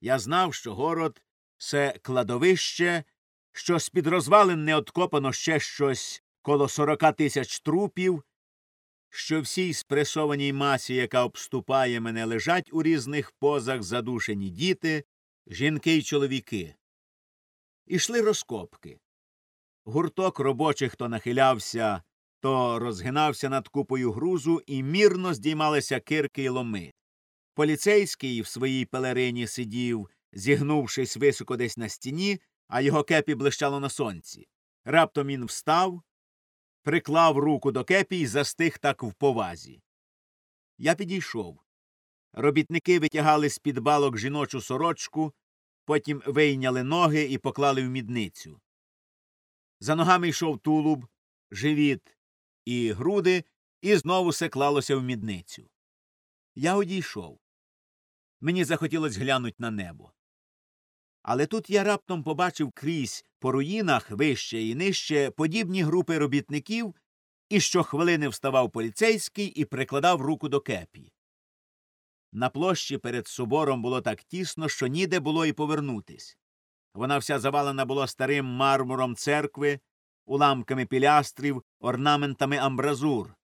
Я знав, що город це кладовище, що з під розвалин не откопано ще щось коло сорока тисяч трупів, що всій спресованій масі, яка обступає мене, лежать у різних позах задушені діти, жінки й чоловіки. Ішли розкопки. Гурток робочих то нахилявся, то розгинався над купою грузу, і мірно здіймалися кирки й ломи. Поліцейський в своїй пелерині сидів, зігнувшись високо десь на стіні, а його кепі блищало на сонці. Раптом він встав, приклав руку до кепі і застиг так в повазі. Я підійшов. Робітники витягали з під балок жіночу сорочку, потім вийняли ноги і поклали в мідницю. За ногами йшов тулуб, живіт і груди, і знову все клалося в мідницю. Я одійшов. Мені захотілось глянуть на небо. Але тут я раптом побачив крізь по руїнах вище і нижче подібні групи робітників, і щохвилини вставав поліцейський і прикладав руку до кепі. На площі перед собором було так тісно, що ніде було й повернутись. Вона вся завалена була старим мармуром церкви, уламками пілястрів, орнаментами амбразур.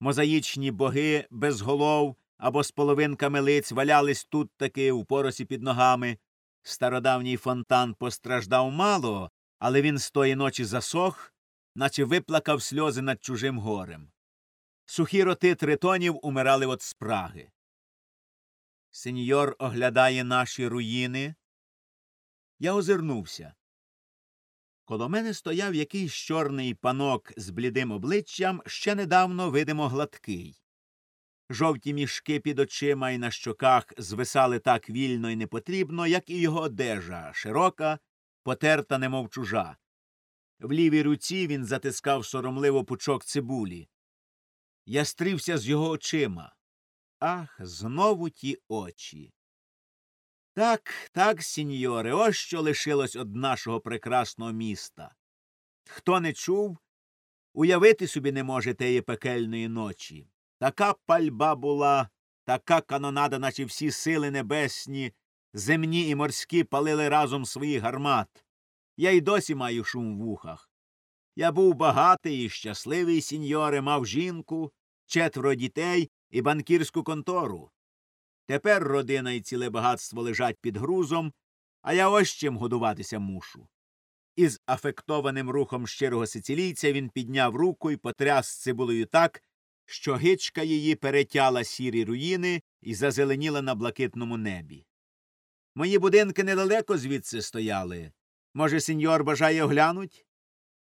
Мозаїчні боги без голов або з половинками лиць валялись тут таки у поросі під ногами. Стародавній фонтан постраждав мало, але він з тої ночі засох, наче виплакав сльози над чужим горем. Сухі роти тритонів умирали від спраги. Сеньор оглядає наші руїни. Я озирнувся. Коло мене стояв якийсь чорний панок з блідим обличчям, ще недавно видимо гладкий. Жовті мішки під очима і на щоках звисали так вільно і непотрібно, як і його одежа, широка, потерта, немов чужа. В лівій руці він затискав соромливо пучок цибулі. Я стрівся з його очима. Ах, знову ті очі. Так, так, сіньоре, ось що лишилось од нашого прекрасного міста. Хто не чув, уявити собі не може теї пекельної ночі. Така пальба була, така канонада, наче всі сили небесні, земні і морські палили разом зі своїх гармат. Я й досі маю шум в вухах. Я був багатий і щасливий, сіньоре, мав жінку, четверо дітей і банкірську контору. Тепер родина і ціле багатство лежать під грузом, а я ось чим годуватися мушу. Із афектованим рухом щирого сицилійця він підняв руку і потряс цибулею так, що гичка її перетяла сірі руїни і зазеленіла на блакитному небі. Мої будинки недалеко звідси стояли. Може, сеньор бажає оглянуть?